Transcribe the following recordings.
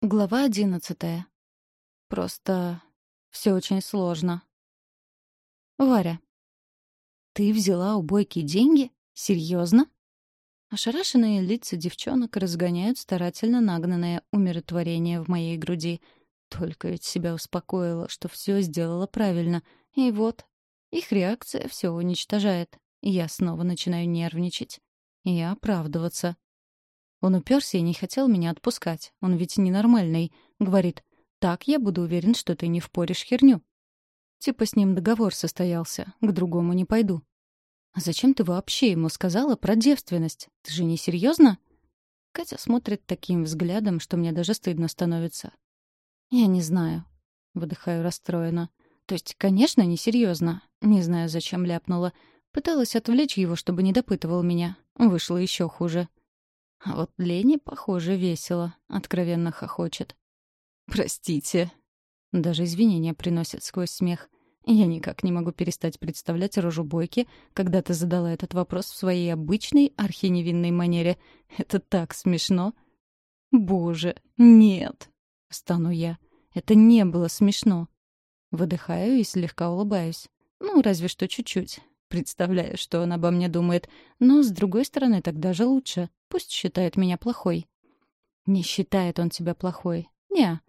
Глава одиннадцатая. Просто все очень сложно. Варя. «Ты взяла у Бойки деньги? Серьезно? Ошарашенные лица девчонок разгоняют старательно нагнанное умиротворение в моей груди. Только ведь себя успокоила, что все сделала правильно. И вот, их реакция все уничтожает. Я снова начинаю нервничать. И оправдываться. Он уперся и не хотел меня отпускать. Он ведь ненормальный. Говорит, так я буду уверен, что ты не впоришь херню. Типа с ним договор состоялся, к другому не пойду. А зачем ты вообще ему сказала про девственность? Ты же не серьезно? Катя смотрит таким взглядом, что мне даже стыдно становится. Я не знаю. Выдыхаю расстроенно. То есть, конечно, не серьезно. Не знаю, зачем ляпнула. Пыталась отвлечь его, чтобы не допытывал меня. Вышло еще хуже. А вот Лене, похоже, весело, откровенно хохочет. «Простите». Даже извинения приносят сквозь смех. Я никак не могу перестать представлять рожу Бойки, когда ты задала этот вопрос в своей обычной архиневинной манере. Это так смешно. «Боже, нет!» — стану я. «Это не было смешно». Выдыхаю и слегка улыбаюсь. Ну, разве что чуть-чуть. Представляю, что он обо мне думает. Но, с другой стороны, тогда же лучше. Пусть считает меня плохой. Не считает он тебя плохой. Не.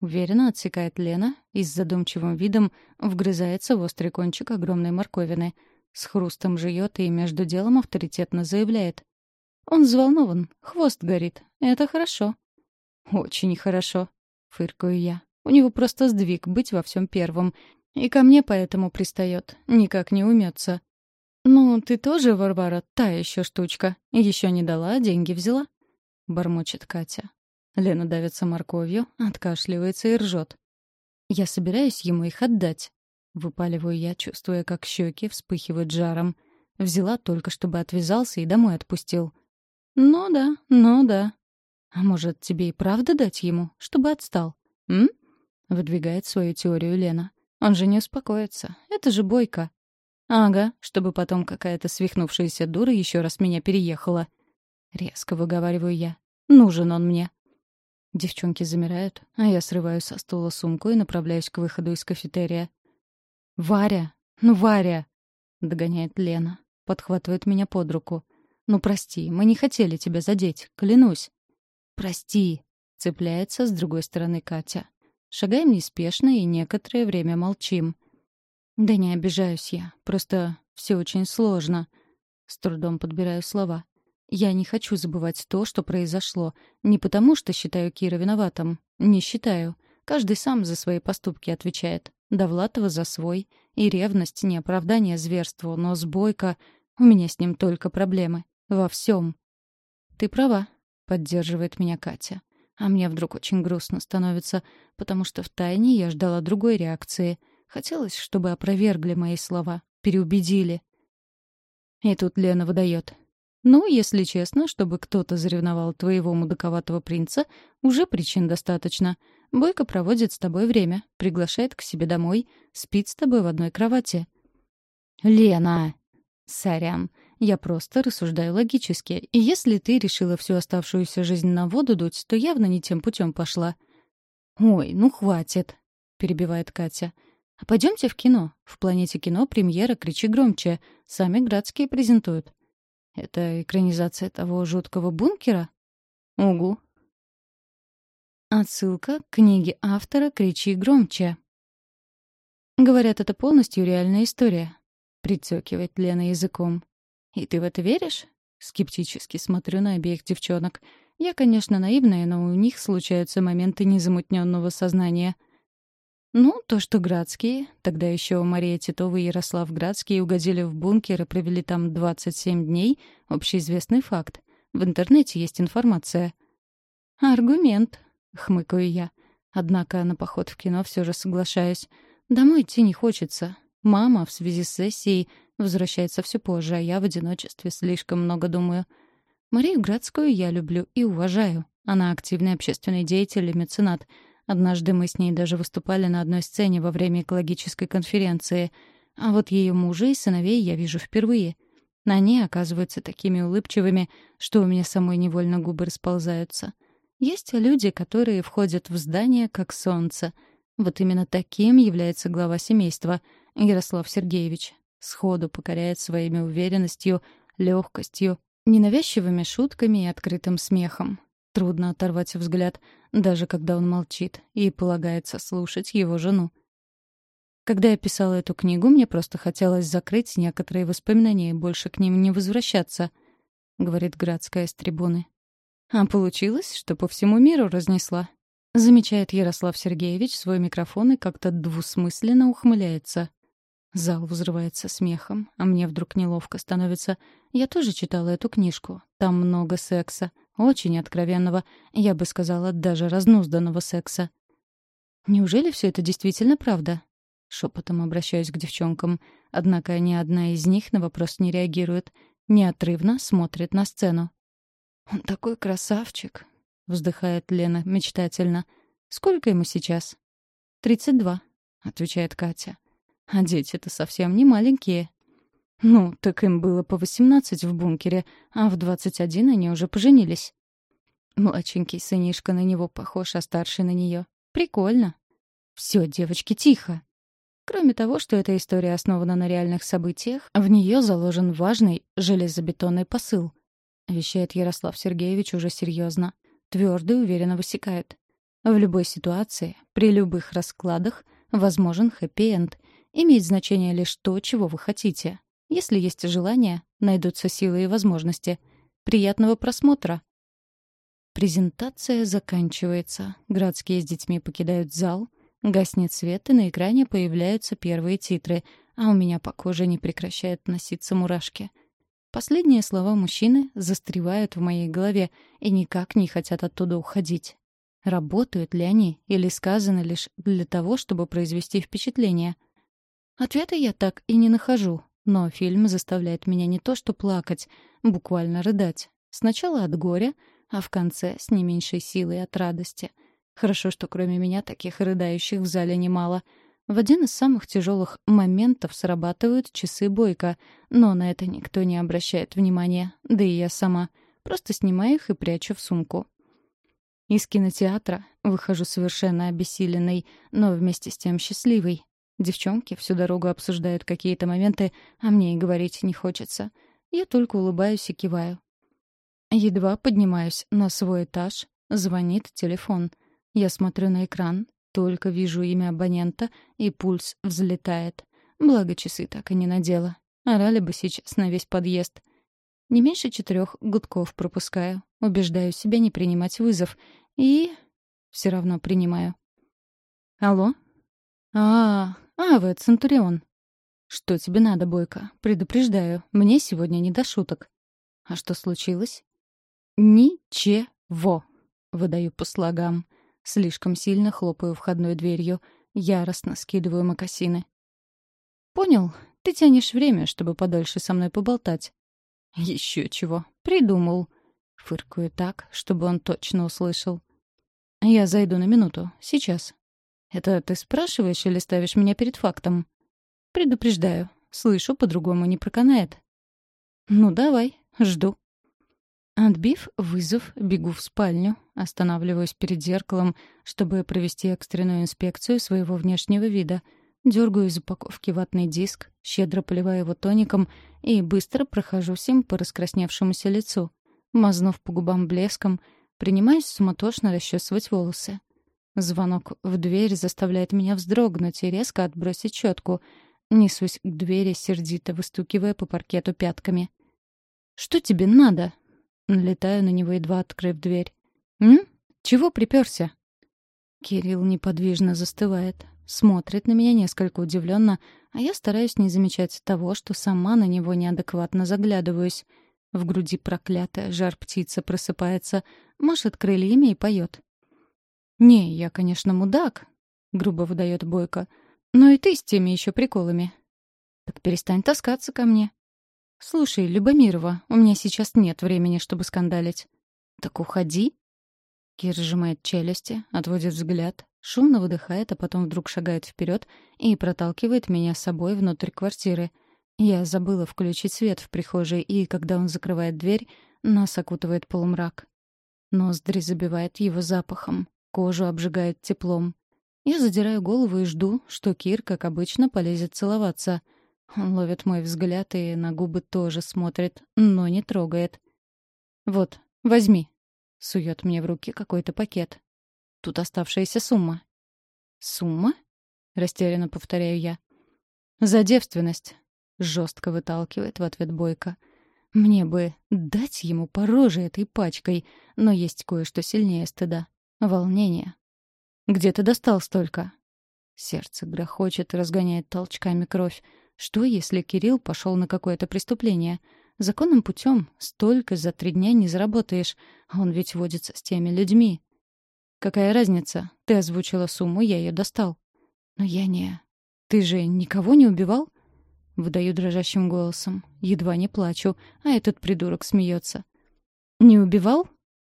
Уверенно отсекает Лена и с задумчивым видом вгрызается в острый кончик огромной морковины. С хрустом жует и между делом авторитетно заявляет. Он взволнован, хвост горит. Это хорошо. Очень хорошо, фыркаю я. У него просто сдвиг быть во всем первым. И ко мне поэтому пристает, никак не умется. «Ну, ты тоже, Варвара, та еще штучка. Еще не дала, деньги взяла?» — бормочет Катя. Лена давится морковью, откашливается и ржет. «Я собираюсь ему их отдать», — выпаливаю я, чувствуя, как щеки вспыхивают жаром. Взяла только, чтобы отвязался и домой отпустил. «Ну да, ну да. А может, тебе и правда дать ему, чтобы отстал? М?» — выдвигает свою теорию Лена. Он же не успокоится. Это же Бойко. Ага, чтобы потом какая-то свихнувшаяся дура еще раз меня переехала. Резко выговариваю я. Нужен он мне. Девчонки замирают, а я срываю со стула сумку и направляюсь к выходу из кафетерия. «Варя! Ну, Варя!» — догоняет Лена. Подхватывает меня под руку. «Ну, прости, мы не хотели тебя задеть, клянусь». «Прости!» — цепляется с другой стороны Катя. Шагаем неспешно и некоторое время молчим. «Да не обижаюсь я. Просто все очень сложно». С трудом подбираю слова. «Я не хочу забывать то, что произошло. Не потому, что считаю Кира виноватым. Не считаю. Каждый сам за свои поступки отвечает. Довлатова за свой. И ревность — не оправдание зверству, но с Бойко... У меня с ним только проблемы. Во всем. «Ты права», — поддерживает меня Катя. А мне вдруг очень грустно становится, потому что втайне я ждала другой реакции. Хотелось, чтобы опровергли мои слова, переубедили. И тут Лена выдает. «Ну, если честно, чтобы кто-то заревновал твоего мудаковатого принца, уже причин достаточно. Бойко проводит с тобой время, приглашает к себе домой, спит с тобой в одной кровати». «Лена!» «Сорян. Я просто рассуждаю логически. И если ты решила всю оставшуюся жизнь на воду дуть, то явно не тем путем пошла. «Ой, ну хватит», — перебивает Катя. «А пойдемте в кино. В планете кино премьера «Кричи громче». Сами градские презентуют». «Это экранизация того жуткого бункера?» «Угу». Отсылка к книге автора «Кричи громче». Говорят, это полностью реальная история. Прицокивает Лена языком. «И ты в это веришь?» Скептически смотрю на обеих девчонок. Я, конечно, наивная, но у них случаются моменты незамутненного сознания. Ну, то, что Градские, тогда еще Мария Титова и Ярослав Градские угодили в бункер и провели там 27 дней, общеизвестный факт. В интернете есть информация. «Аргумент», — хмыкаю я. Однако на поход в кино все же соглашаюсь. Домой идти не хочется. Мама в связи с сессией возвращается все позже, а я в одиночестве слишком много думаю. Марию Градскую я люблю и уважаю. Она активный общественный деятель и меценат. Однажды мы с ней даже выступали на одной сцене во время экологической конференции. А вот ее мужа и сыновей я вижу впервые. Они оказываются такими улыбчивыми, что у меня самой невольно губы расползаются. Есть люди, которые входят в здание как солнце. Вот именно таким является глава семейства, Ярослав Сергеевич. Сходу покоряет своими уверенностью, легкостью, ненавязчивыми шутками и открытым смехом. Трудно оторвать взгляд, даже когда он молчит, и полагается слушать его жену. Когда я писала эту книгу, мне просто хотелось закрыть некоторые воспоминания и больше к ним не возвращаться, — говорит Градская с трибуны. А получилось, что по всему миру разнесла. Замечает Ярослав Сергеевич свой микрофон и как-то двусмысленно ухмыляется. Зал взрывается смехом, а мне вдруг неловко становится. Я тоже читала эту книжку. Там много секса. Очень откровенного, я бы сказала, даже разнузданного секса. Неужели все это действительно правда? Шепотом обращаюсь к девчонкам. Однако ни одна из них на вопрос не реагирует. Неотрывно смотрит на сцену. «Он такой красавчик», — вздыхает Лена мечтательно. «Сколько ему сейчас?» «Тридцать два», — отвечает Катя. «А дети-то совсем не маленькие». «Ну, так им было по восемнадцать в бункере, а в двадцать один они уже поженились». Младшенький сынишка на него похож, а старший на нее. Прикольно. Все, девочки, тихо. Кроме того, что эта история основана на реальных событиях, в нее заложен важный железобетонный посыл —— вещает Ярослав Сергеевич уже серьезно. Твердо и уверенно высекает. В любой ситуации, при любых раскладах, возможен хэппи-энд. Имеет значение лишь то, чего вы хотите. Если есть желание, найдутся силы и возможности. Приятного просмотра. Презентация заканчивается. Градские с детьми покидают зал. Гаснет свет, и на экране появляются первые титры, а у меня по коже не прекращают носиться мурашки — Последние слова мужчины застревают в моей голове и никак не хотят оттуда уходить. Работают ли они или сказаны лишь для того, чтобы произвести впечатление? Ответа я так и не нахожу, но фильм заставляет меня не то что плакать, буквально рыдать. Сначала от горя, а в конце с не меньшей силой от радости. Хорошо, что кроме меня таких рыдающих в зале немало — в один из самых тяжелых моментов срабатывают часы Бойко, но на это никто не обращает внимания, да и я сама. Просто снимаю их и прячу в сумку. Из кинотеатра выхожу совершенно обессиленной, но вместе с тем счастливой. Девчонки всю дорогу обсуждают какие-то моменты, а мне и говорить не хочется. Я только улыбаюсь и киваю. Едва поднимаюсь на свой этаж, звонит телефон. Я смотрю на экран, только вижу имя абонента, и пульс взлетает. Благо часы так и не надела. Орали бы сейчас на весь подъезд. Не меньше четырех гудков пропускаю. Убеждаю себя не принимать вызов. И... все равно принимаю. «Алло?» «А, а, вы Центурион». «Что тебе надо, Бойко? Предупреждаю, мне сегодня не до шуток». «А что случилось?» «Ничего», — выдаю по слогам. Слишком сильно хлопаю входной дверью. Яростно скидываю мокасины. «Понял. Ты тянешь время, чтобы подольше со мной поболтать». «Еще чего. Придумал». Фыркаю так, чтобы он точно услышал. «Я зайду на минуту. Сейчас». «Это ты спрашиваешь или ставишь меня перед фактом?» «Предупреждаю. Слышу, по-другому не проканает». «Ну, давай. Жду». Отбив вызов, бегу в спальню, останавливаюсь перед зеркалом, чтобы провести экстренную инспекцию своего внешнего вида. Дергаю из упаковки ватный диск, щедро поливаю его тоником и быстро прохожусь им по раскрасневшемуся лицу. Мазнув по губам блеском, принимаюсь суматошно расчесывать волосы. Звонок в дверь заставляет меня вздрогнуть и резко отбросить щетку. Несусь к двери, сердито выстукивая по паркету пятками. «Что тебе надо?» Налетаю на него, едва открыв дверь. «М? Чего приперся?» Кирилл неподвижно застывает, смотрит на меня несколько удивленно, а я стараюсь не замечать того, что сама на него неадекватно заглядываюсь. В груди проклятая жар-птица просыпается, машет крыльями и поет. «Не, я, конечно, мудак», — грубо выдает Бойко, «но и ты с теми еще приколами». «Так перестань таскаться ко мне», «Слушай, Любомирова, у меня сейчас нет времени, чтобы скандалить». «Так уходи». Кир сжимает челюсти, отводит взгляд, шумно выдыхает, а потом вдруг шагает вперед и проталкивает меня с собой внутрь квартиры. Я забыла включить свет в прихожей, и, когда он закрывает дверь, нас окутывает полумрак. Ноздри забивает его запахом, кожу обжигает теплом. Я задираю голову и жду, что Кир, как обычно, полезет целоваться. Он ловит мой взгляд и на губы тоже смотрит, но не трогает. «Вот, возьми», — сует мне в руки какой-то пакет. Тут оставшаяся сумма. «Сумма?» — растерянно повторяю я. «За девственность», — жестко выталкивает в ответ Бойко. «Мне бы дать ему по роже этой пачкой, но есть кое-что сильнее стыда. Волнение. Где ты достал столько?» Сердце грохочет разгоняет толчками кровь. Что, если Кирилл пошел на какое-то преступление? Законным путем столько за три дня не заработаешь. Он ведь водится с теми людьми. «Какая разница? Ты озвучила сумму, я ее достал». «Но я не... Ты же никого не убивал?» Выдаю дрожащим голосом. Едва не плачу, а этот придурок смеется. «Не убивал?»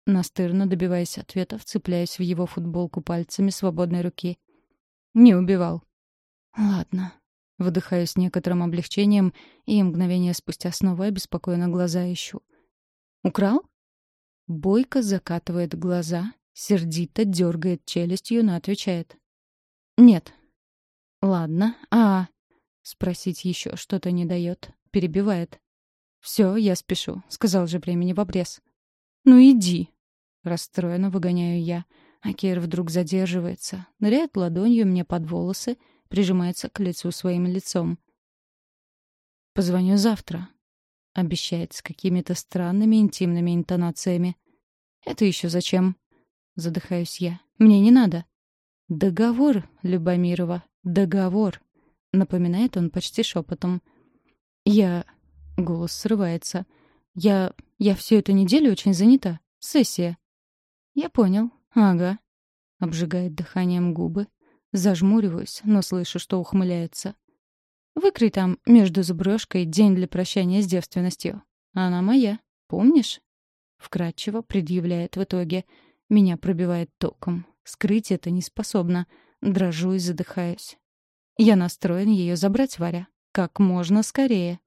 Настырно добиваясь ответа, вцепляясь в его футболку пальцами свободной руки. «Не убивал». «Ладно». Выдыхаю с некоторым облегчением и мгновение спустя снова обеспокоенно глаза ищу. «Украл?» Бойко закатывает глаза, Сердито дергает челюстью, но отвечает. «Нет». «Ладно, а...» Спросить еще что-то не дает. Перебивает. «Все, я спешу», — сказал же времени в обрез. «Ну иди!» Расстроенно выгоняю я. А Кир вдруг задерживается, ныряет ладонью мне под волосы, прижимается к лицу своим лицом. «Позвоню завтра», — обещает с какими-то странными интимными интонациями. «Это еще зачем?» задыхаюсь я. «Мне не надо». «Договор, Любомирова, договор», — напоминает он почти шепотом. «Я...» — голос срывается. «Я... я всю эту неделю очень занята. Сессия». «Я понял. Ага». Обжигает дыханием губы. Зажмуриваюсь, но слышу, что ухмыляется. «Выкрой там между зубрёжкой день для прощания с девственностью. Она моя, помнишь?» Вкратчиво предъявляет в итоге — меня пробивает током. Скрыть это не способна. Дрожу и задыхаюсь. Я настроен ее забрать, Варя. Как можно скорее.